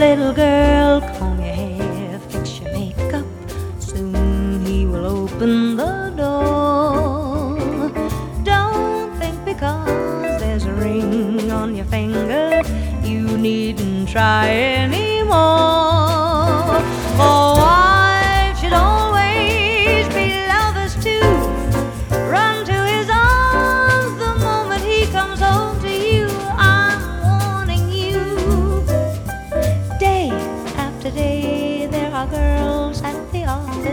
Little girl, comb your hair, fix your makeup. Soon he will open the door. Don't think because there's a ring on your finger, you needn't try anymore.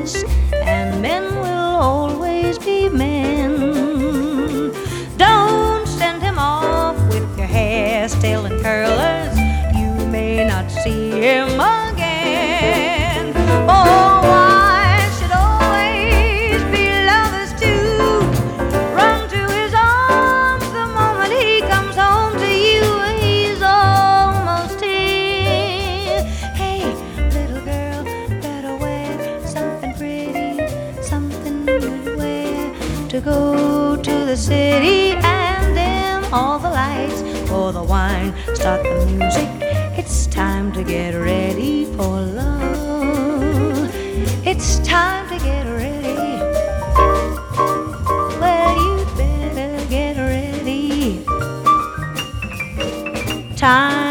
Office, and men will always be men. Don't send him off with your hair still in curlers. You may not see him to go to the city and dim all the lights, pour the wine, start the music. It's time to get ready for love. It's time to get ready. Well, you better get ready. Time.